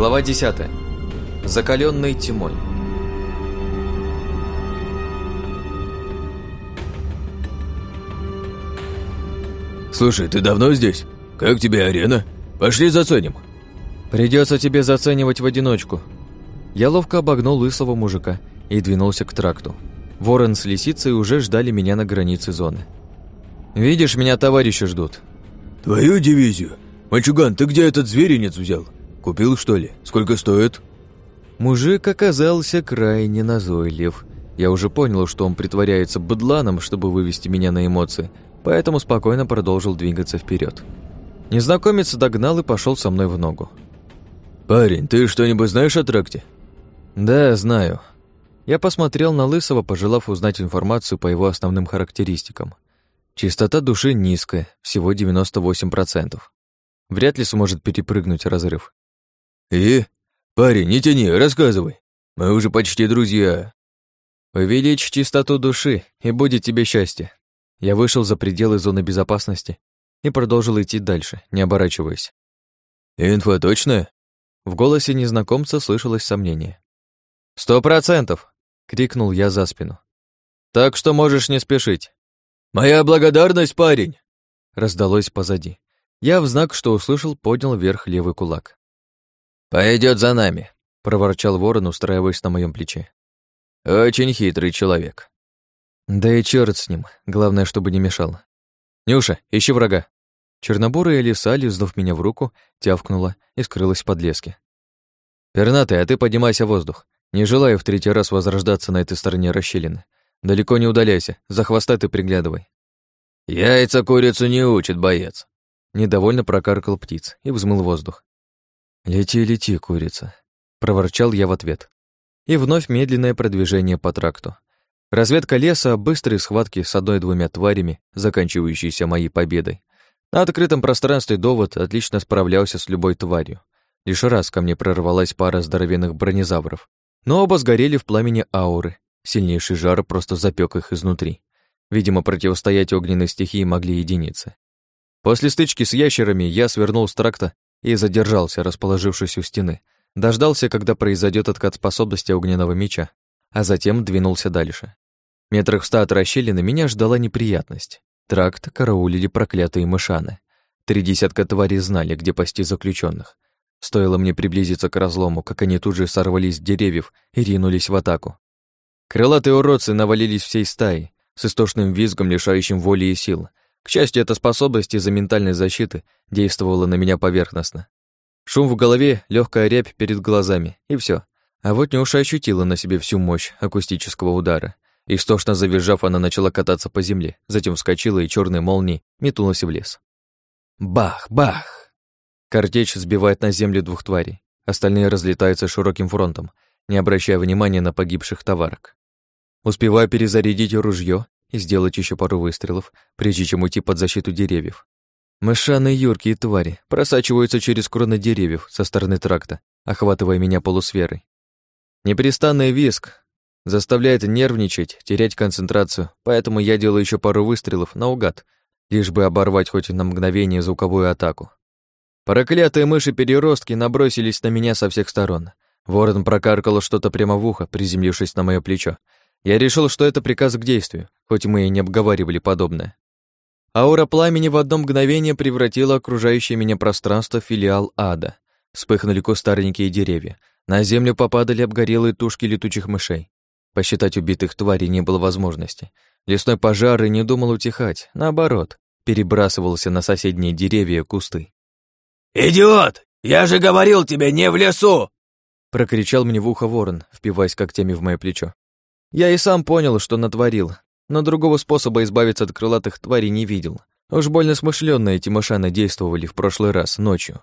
Глава 10. Закаленный тьмой. «Слушай, ты давно здесь? Как тебе арена? Пошли заценим». Придется тебе заценивать в одиночку. Я ловко обогнул лысого мужика и двинулся к тракту. Ворон с лисицей уже ждали меня на границе зоны. «Видишь, меня товарищи ждут». «Твою дивизию? Мальчуган, ты где этот зверинец взял? Купил, что ли? Сколько стоит?» Мужик оказался крайне назойлив. Я уже понял, что он притворяется быдланом, чтобы вывести меня на эмоции, поэтому спокойно продолжил двигаться вперед. Незнакомец догнал и пошел со мной в ногу. «Парень, ты что-нибудь знаешь о тракте?» «Да, знаю». Я посмотрел на Лысого, пожелав узнать информацию по его основным характеристикам. Чистота души низкая, всего 98%. Вряд ли сможет перепрыгнуть разрыв. «И? Парень, не тяни, рассказывай. Мы уже почти друзья». «Увеличь чистоту души, и будет тебе счастье». Я вышел за пределы зоны безопасности и продолжил идти дальше, не оборачиваясь. «Инфа точная?» В голосе незнакомца слышалось сомнение. «Сто процентов!» — крикнул я за спину. «Так что можешь не спешить». «Моя благодарность, парень!» — раздалось позади. Я в знак, что услышал, поднял вверх левый кулак. Пойдет за нами», — проворчал ворон, устраиваясь на моем плече. «Очень хитрый человек». «Да и черт с ним, главное, чтобы не мешал. Нюша, ищи врага». Чернобурая лиса, лизнув меня в руку, тявкнула и скрылась в подлеске. «Пернатый, а ты поднимайся в воздух. Не желаю в третий раз возрождаться на этой стороне расщелины. Далеко не удаляйся, за хвоста ты приглядывай». «Яйца курицу не учит, боец», — недовольно прокаркал птиц и взмыл воздух. «Лети, лети, курица», — проворчал я в ответ. И вновь медленное продвижение по тракту. Разведка леса, быстрые схватки с одной-двумя тварями, заканчивающиеся моей победой. На открытом пространстве довод отлично справлялся с любой тварью. Лишь раз ко мне прорвалась пара здоровенных бронезавров. Но оба сгорели в пламени ауры. Сильнейший жар просто запек их изнутри. Видимо, противостоять огненной стихии могли единицы. После стычки с ящерами я свернул с тракта и задержался, расположившись у стены. Дождался, когда произойдет откат способности огненного меча, а затем двинулся дальше. Метрах в ста от расщелины меня ждала неприятность. Тракт караулили проклятые мышаны. Три десятка тварей знали, где пасти заключенных. Стоило мне приблизиться к разлому, как они тут же сорвались с деревьев и ринулись в атаку. Крылатые уродцы навалились всей стаей, с истошным визгом, лишающим воли и сил. К счастью, эта способность из-за ментальной защиты действовала на меня поверхностно. Шум в голове, легкая рябь перед глазами, и все. А вот Нюша ощутила на себе всю мощь акустического удара. Истошно завизжав, она начала кататься по земле, затем вскочила и черной молнией метнулась в лес. Бах, бах! Картечь сбивает на землю двух тварей. Остальные разлетаются широким фронтом, не обращая внимания на погибших товарок. Успеваю перезарядить ружье и сделать еще пару выстрелов, прежде чем уйти под защиту деревьев. Мышаные юркие твари просачиваются через кроны деревьев со стороны тракта, охватывая меня полусферой. Непрестанный виск, Заставляет нервничать, терять концентрацию, поэтому я делаю еще пару выстрелов наугад, лишь бы оборвать хоть на мгновение звуковую атаку. Проклятые мыши-переростки набросились на меня со всех сторон. Ворон прокаркал что-то прямо в ухо, приземлившись на мое плечо. Я решил, что это приказ к действию, хоть мы и не обговаривали подобное. Аура пламени в одно мгновение превратила окружающее меня пространство в филиал ада. Вспыхнули кустарники и деревья. На землю попадали обгорелые тушки летучих мышей. Посчитать убитых тварей не было возможности. Лесной пожар и не думал утихать, наоборот, перебрасывался на соседние деревья кусты. «Идиот! Я же говорил тебе, не в лесу!» Прокричал мне в ухо ворон, впиваясь когтями в мое плечо. Я и сам понял, что натворил, но другого способа избавиться от крылатых тварей не видел. Уж больно смышленные эти мышаны действовали в прошлый раз, ночью.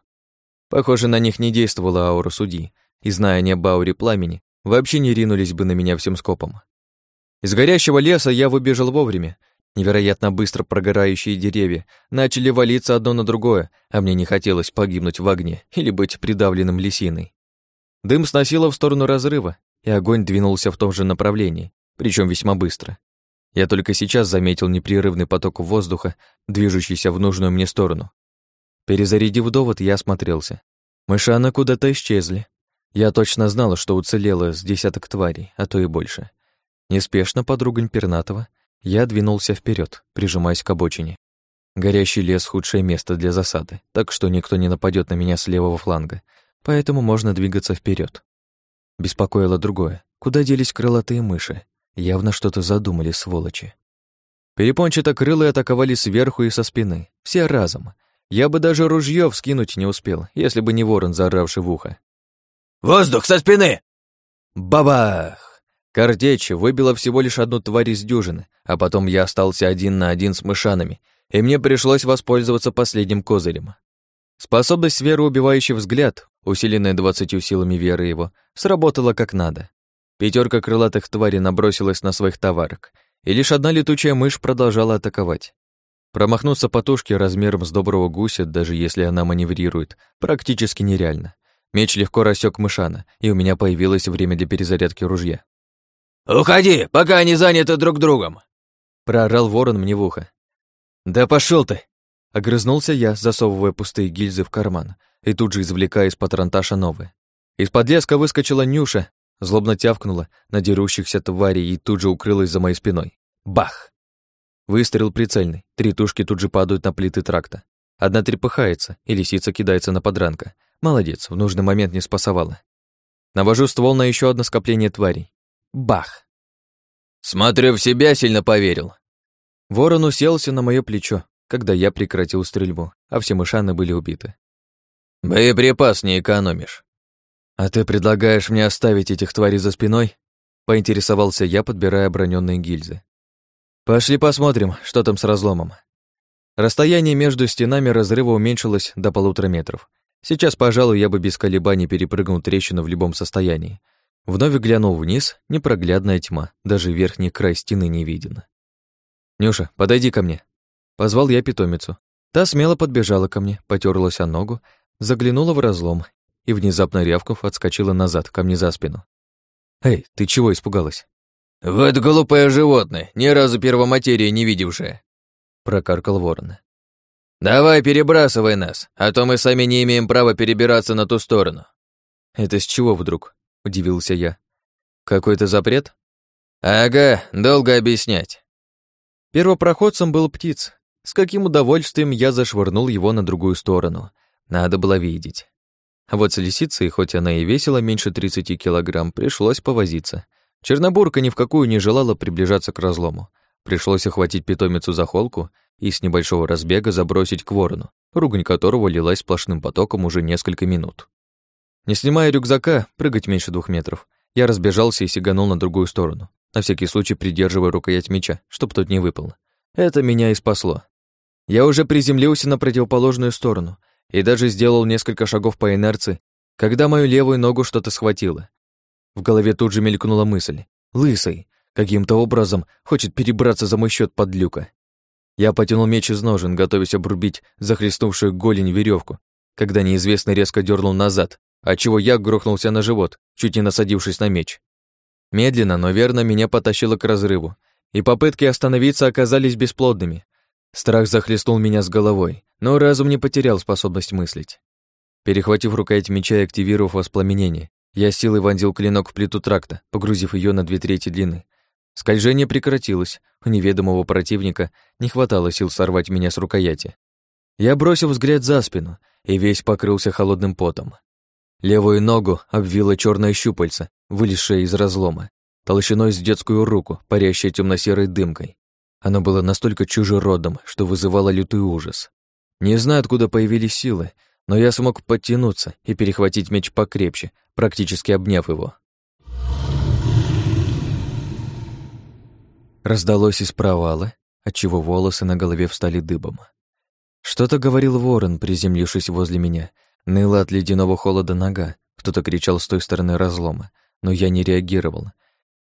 Похоже, на них не действовала аура судьи, и, зная не об пламени, вообще не ринулись бы на меня всем скопом. Из горящего леса я выбежал вовремя. Невероятно быстро прогорающие деревья начали валиться одно на другое, а мне не хотелось погибнуть в огне или быть придавленным лисиной. Дым сносило в сторону разрыва, и огонь двинулся в том же направлении, причем весьма быстро. Я только сейчас заметил непрерывный поток воздуха, движущийся в нужную мне сторону. Перезарядив довод, я осмотрелся. Мышаны куда-то исчезли. Я точно знала, что уцелело с десяток тварей, а то и больше. Неспешно под ругань пернатого я двинулся вперед, прижимаясь к обочине. Горящий лес — худшее место для засады, так что никто не нападет на меня с левого фланга, поэтому можно двигаться вперед. Беспокоило другое. Куда делись крылатые мыши? Явно что-то задумали, сволочи. Перепончато-крылые атаковали сверху и со спины. Все разом. Я бы даже ружье вскинуть не успел, если бы не ворон, заоравший в ухо. «Воздух со спины!» Бабах! Картечь выбила всего лишь одну тварь из дюжины, а потом я остался один на один с мышанами, и мне пришлось воспользоваться последним козырем. Способность веры убивающий взгляд, усиленная двадцатью силами веры его, сработала как надо. Пятерка крылатых тварей набросилась на своих товарок, и лишь одна летучая мышь продолжала атаковать. Промахнуться по тушке размером с доброго гуся, даже если она маневрирует, практически нереально. Меч легко рассек мышана, и у меня появилось время для перезарядки ружья. «Уходи, пока они заняты друг другом!» Проорал ворон мне в ухо. «Да пошел ты!» Огрызнулся я, засовывая пустые гильзы в карман и тут же извлекая из патронташа новые. Из-под леска выскочила Нюша, злобно тявкнула на дерущихся тварей и тут же укрылась за моей спиной. Бах! Выстрел прицельный. Три тушки тут же падают на плиты тракта. Одна трепыхается, и лисица кидается на подранка. Молодец, в нужный момент не спасовала. Навожу ствол на еще одно скопление тварей. Бах! Смотрю, в себя сильно поверил. Ворон уселся на мое плечо, когда я прекратил стрельбу, а все мышаны были убиты. Боеприпас не экономишь. «А ты предлагаешь мне оставить этих тварей за спиной?» — поинтересовался я, подбирая оброненные гильзы. «Пошли посмотрим, что там с разломом». Расстояние между стенами разрыва уменьшилось до полутора метров. Сейчас, пожалуй, я бы без колебаний перепрыгнул трещину в любом состоянии. Вновь глянул вниз, непроглядная тьма, даже верхний край стены не виден. «Нюша, подойди ко мне». Позвал я питомицу. Та смело подбежала ко мне, потерлась о ногу, заглянула в разлом и, внезапно рявков, отскочила назад, ко мне за спину. «Эй, ты чего испугалась?» «Вот глупое животное, ни разу первоматерии не видевшее», — прокаркал ворон. «Давай перебрасывай нас, а то мы сами не имеем права перебираться на ту сторону». «Это с чего вдруг?» — удивился я. «Какой-то запрет?» «Ага, долго объяснять». Первопроходцем был птиц. С каким удовольствием я зашвырнул его на другую сторону. Надо было видеть. А вот с лисицей, хоть она и весила меньше 30 килограмм, пришлось повозиться. Чернобурка ни в какую не желала приближаться к разлому. Пришлось охватить питомицу за холку и с небольшого разбега забросить к ворону, ругань которого лилась сплошным потоком уже несколько минут. Не снимая рюкзака, прыгать меньше двух метров, я разбежался и сиганул на другую сторону, на всякий случай придерживая рукоять меча, чтоб тот не выпал. Это меня и спасло. Я уже приземлился на противоположную сторону, и даже сделал несколько шагов по инерции, когда мою левую ногу что-то схватило. В голове тут же мелькнула мысль. «Лысый! Каким-то образом хочет перебраться за мой счет под люка». Я потянул меч из ножен, готовясь обрубить захлестнувшую голень веревку, когда неизвестный резко дернул назад, отчего я грохнулся на живот, чуть не насадившись на меч. Медленно, но верно меня потащило к разрыву, и попытки остановиться оказались бесплодными. Страх захлестнул меня с головой, но разум не потерял способность мыслить. Перехватив рукоять меча и активировав воспламенение, я силой вонзил клинок в плиту тракта, погрузив ее на две трети длины. Скольжение прекратилось, у неведомого противника не хватало сил сорвать меня с рукояти. Я бросил взгляд за спину и весь покрылся холодным потом. Левую ногу обвила черное щупальце, вылезшее из разлома, толщиной с детскую руку, парящее темно-серой дымкой. Оно было настолько чужеродным, что вызывало лютый ужас. Не знаю, откуда появились силы, но я смог подтянуться и перехватить меч покрепче, практически обняв его. Раздалось из провала, отчего волосы на голове встали дыбом. Что-то говорил ворон, приземлившись возле меня. Ныла от ледяного холода нога, кто-то кричал с той стороны разлома, но я не реагировал.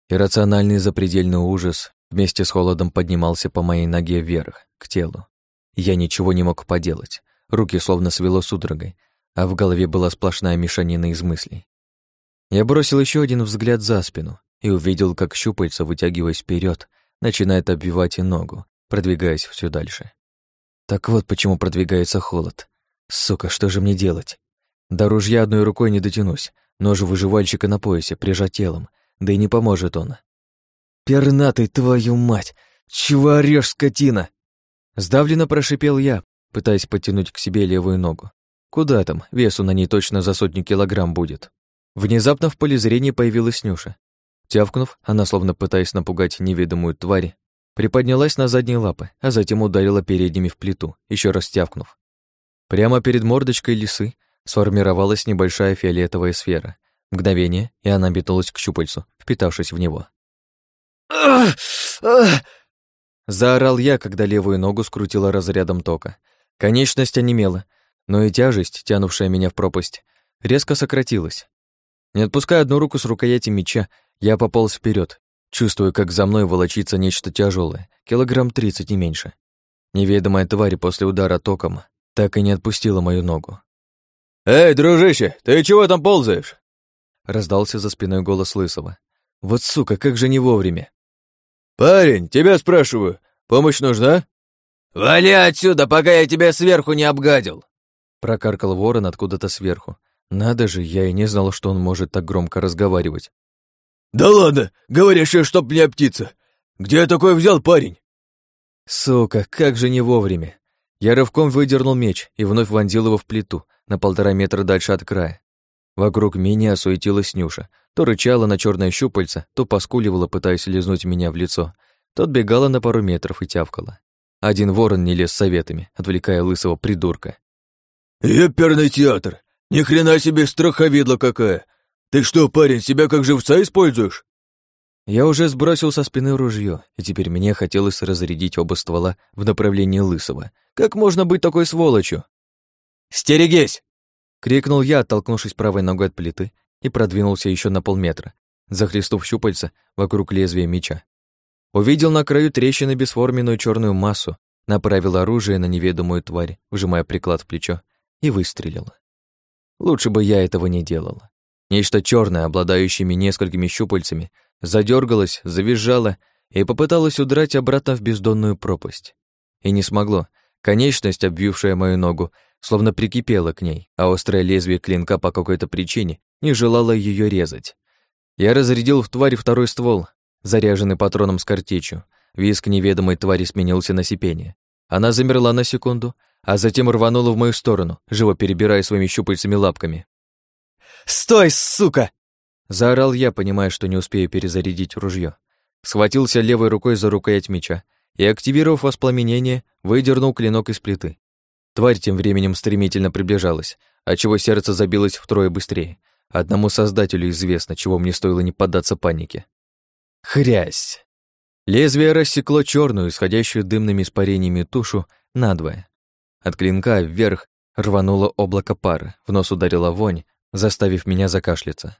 Иррациональный запредельный ужас вместе с холодом поднимался по моей ноге вверх, к телу. Я ничего не мог поделать. Руки словно свело судорогой, а в голове была сплошная мешанина из мыслей. Я бросил еще один взгляд за спину и увидел, как щупальца, вытягиваясь вперед, начинает обвивать и ногу, продвигаясь все дальше. Так вот почему продвигается холод. Сука, что же мне делать? До ружья одной рукой не дотянусь, нож выживальщика на поясе, прижат телом, да и не поможет он. «Пернатый, твою мать! Чего орёшь, скотина?» Сдавленно прошипел я, пытаясь подтянуть к себе левую ногу. Куда там, весу на ней точно за сотню килограмм будет. Внезапно в поле зрения появилась Нюша. Тявкнув, она, словно пытаясь напугать неведомую тварь, приподнялась на задние лапы, а затем ударила передними в плиту, еще раз тявкнув. Прямо перед мордочкой лисы сформировалась небольшая фиолетовая сфера. Мгновение, и она метнулась к щупальцу, впитавшись в него. Заорал я, когда левую ногу скрутила разрядом тока. Конечность онемела, но и тяжесть, тянувшая меня в пропасть, резко сократилась. Не отпуская одну руку с рукояти меча, я пополз вперед, чувствуя, как за мной волочится нечто тяжелое, килограмм тридцать, не меньше. Неведомая тварь после удара током так и не отпустила мою ногу. «Эй, дружище, ты чего там ползаешь?» Раздался за спиной голос Лысого. «Вот сука, как же не вовремя!» «Парень, тебя спрашиваю, помощь нужна?» «Вали отсюда, пока я тебя сверху не обгадил!» Прокаркал ворон откуда-то сверху. Надо же, я и не знал, что он может так громко разговаривать. «Да ладно, говоришь, чтоб не птица. Где я такой взял, парень?» Сука, как же не вовремя. Я рывком выдернул меч и вновь вонзил его в плиту, на полтора метра дальше от края. Вокруг меня суетилась Нюша. То рычала на черное щупальце, то поскуливала, пытаясь лизнуть меня в лицо, то отбегала на пару метров и тявкала. Один ворон не лез советами, отвлекая лысого придурка. «Еперный театр! Ни хрена себе страховидла какая! Ты что, парень, себя как живца используешь?» Я уже сбросил со спины ружье, и теперь мне хотелось разрядить оба ствола в направлении Лысого. Как можно быть такой сволочью? «Стерегись!» — крикнул я, оттолкнувшись правой ногой от плиты, и продвинулся еще на полметра, захлестнув щупальца вокруг лезвия меча. Увидел на краю трещины бесформенную черную массу, направил оружие на неведомую тварь, вжимая приклад в плечо, и выстрелил. Лучше бы я этого не делал. Нечто черное, обладающее несколькими щупальцами, задергалось, завизжало и попыталось удрать обратно в бездонную пропасть. И не смогло. Конечность, обвившая мою ногу, словно прикипела к ней, а острое лезвие клинка по какой-то причине не желало ее резать. Я разрядил в тварь второй ствол, заряженный патроном с картечью. Виск неведомой твари сменился на сипение. Она замерла на секунду, а затем рванула в мою сторону, живо перебирая своими щупальцами лапками. «Стой, сука!» Заорал я, понимая, что не успею перезарядить ружье. Схватился левой рукой за рукоять меча и, активировав воспламенение, выдернул клинок из плиты. Тварь тем временем стремительно приближалась, отчего сердце забилось втрое быстрее. Одному создателю известно, чего мне стоило не поддаться панике. Хрясь! Лезвие рассекло черную, исходящую дымными испарениями тушу, надвое. От клинка вверх рвануло облако пара, в нос ударила вонь, заставив меня закашляться.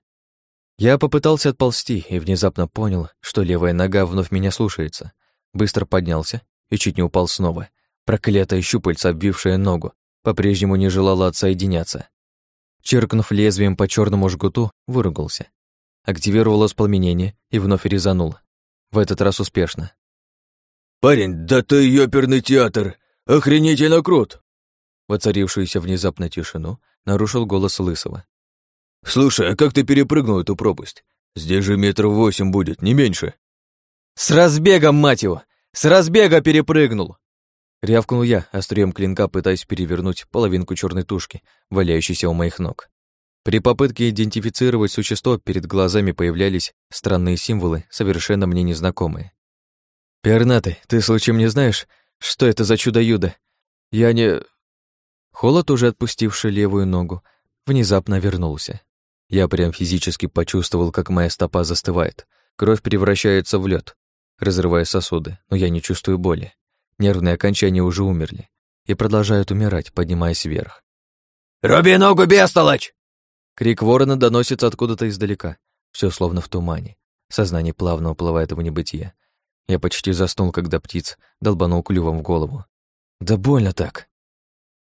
Я попытался отползти и внезапно понял, что левая нога вновь меня слушается. Быстро поднялся и чуть не упал снова, Проклятая щупальца, обвившая ногу, по-прежнему не желала отсоединяться. Черкнув лезвием по черному жгуту, выругался. Активировал воспламенение и вновь резанул. В этот раз успешно. «Парень, да ты ёперный театр! Охренительно крут!» Воцарившуюся внезапно тишину нарушил голос Лысого. «Слушай, а как ты перепрыгнул эту пропасть? Здесь же метров восемь будет, не меньше». «С разбегом, мать его! С разбега перепрыгнул!» Рявкнул я, острием клинка пытаясь перевернуть половинку черной тушки, валяющейся у моих ног. При попытке идентифицировать существо перед глазами появлялись странные символы, совершенно мне незнакомые. «Пернатый, ты случаем не знаешь, что это за чудо-юдо? Я не...» Холод, уже отпустивший левую ногу, внезапно вернулся. Я прям физически почувствовал, как моя стопа застывает. Кровь превращается в лед, разрывая сосуды, но я не чувствую боли. Нервные окончания уже умерли и продолжают умирать, поднимаясь вверх. «Руби ногу, бестолочь!» Крик ворона доносится откуда-то издалека. Все словно в тумане. Сознание плавно уплывает в небытие. Я почти заснул, когда птиц долбанул клювом в голову. Да больно так.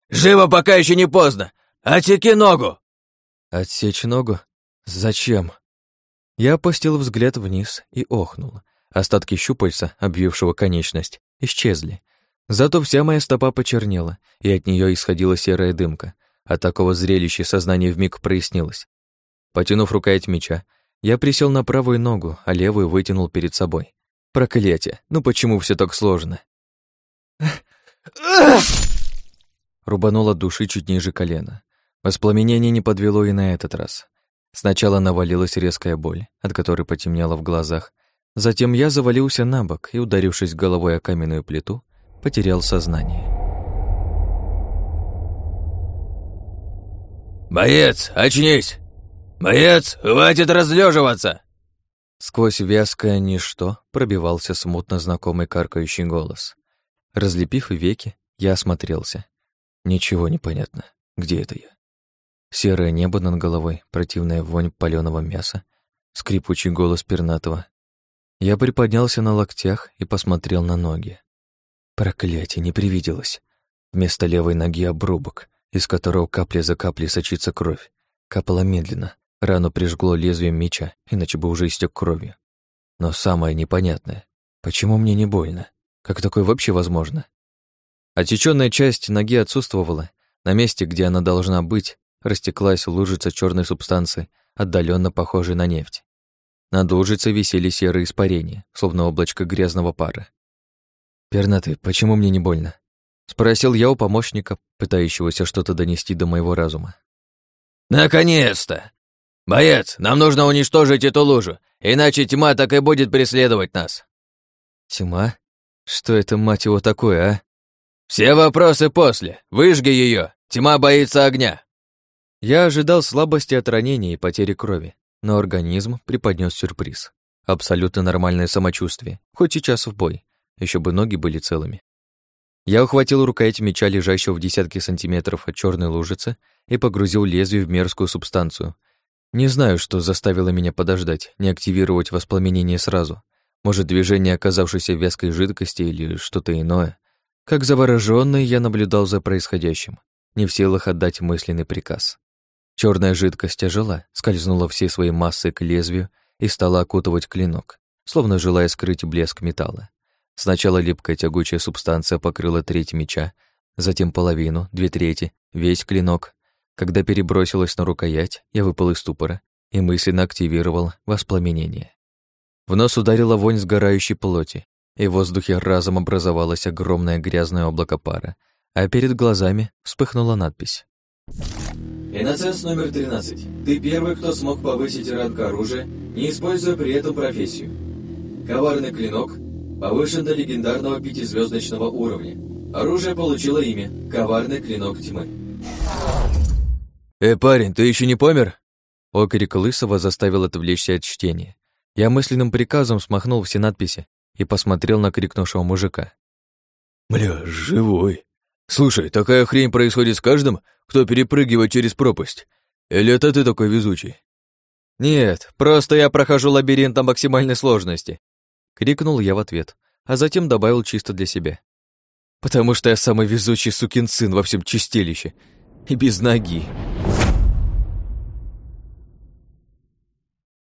«Живо, пока еще не поздно! Отсеки ногу!» «Отсечь ногу? Зачем?» Я опустил взгляд вниз и охнул. Остатки щупальца, обвившего конечность, исчезли. Зато вся моя стопа почернела, и от нее исходила серая дымка. От такого зрелища сознание вмиг прояснилось. Потянув рукоять меча, я присел на правую ногу, а левую вытянул перед собой. Проклятие, ну почему все так сложно? Рубануло души чуть ниже колена. Воспламенение не подвело и на этот раз. Сначала навалилась резкая боль, от которой потемнело в глазах. Затем я завалился на бок и, ударившись головой о каменную плиту, потерял сознание. «Боец, очнись! Боец, хватит разлеживаться!» Сквозь вязкое ничто пробивался смутно знакомый каркающий голос. Разлепив веки, я осмотрелся. Ничего не понятно. Где это я? Серое небо над головой, противная вонь палёного мяса, скрипучий голос пернатого. Я приподнялся на локтях и посмотрел на ноги. Проклятие, не привиделось. Вместо левой ноги обрубок, из которого капля за каплей сочится кровь. Капала медленно, рану прижгло лезвием меча, иначе бы уже истек кровью. Но самое непонятное, почему мне не больно? Как такое вообще возможно? Отечённая часть ноги отсутствовала. На месте, где она должна быть, растеклась лужица черной субстанции, отдаленно похожей на нефть. Над лужицей висели серые испарения, словно облачко грязного пара. «Пернатый, почему мне не больно?» Спросил я у помощника, пытающегося что-то донести до моего разума. «Наконец-то! Боец, нам нужно уничтожить эту лужу, иначе тьма так и будет преследовать нас». «Тьма? Что это, мать его, такое, а?» «Все вопросы после. Выжги ее. Тьма боится огня». Я ожидал слабости от ранения и потери крови, но организм преподнес сюрприз. Абсолютно нормальное самочувствие, хоть сейчас в бой, еще бы ноги были целыми. Я ухватил рукоять меча, лежащего в десятки сантиметров от черной лужицы, и погрузил лезвие в мерзкую субстанцию. Не знаю, что заставило меня подождать, не активировать воспламенение сразу. Может, движение оказавшейся вязкой жидкости или что-то иное. Как заворожённый я наблюдал за происходящим, не в силах отдать мысленный приказ. Черная жидкость ожила, скользнула всей своей массой к лезвию и стала окутывать клинок, словно желая скрыть блеск металла. Сначала липкая тягучая субстанция покрыла треть меча, затем половину, две трети, весь клинок. Когда перебросилась на рукоять, я выпал из ступора и мысленно активировал воспламенение. В нос ударила вонь сгорающей плоти, и в воздухе разом образовалось огромное грязное облако пара, а перед глазами вспыхнула надпись. Иноценс номер 13. Ты первый, кто смог повысить ранг оружия, не используя при этом профессию. Коварный клинок Повышен до легендарного пятизвездочного уровня. Оружие получило имя «Коварный клинок тьмы». «Эй, парень, ты еще не помер?» Окрик Лысого заставил отвлечься от чтения. Я мысленным приказом смахнул все надписи и посмотрел на крикнувшего мужика. «Бля, живой. Слушай, такая хрень происходит с каждым, кто перепрыгивает через пропасть. Или это ты такой везучий?» «Нет, просто я прохожу лабиринт на максимальной сложности. Крикнул я в ответ, а затем добавил чисто для себя. «Потому что я самый везучий сукин сын во всем чистилище. И без ноги».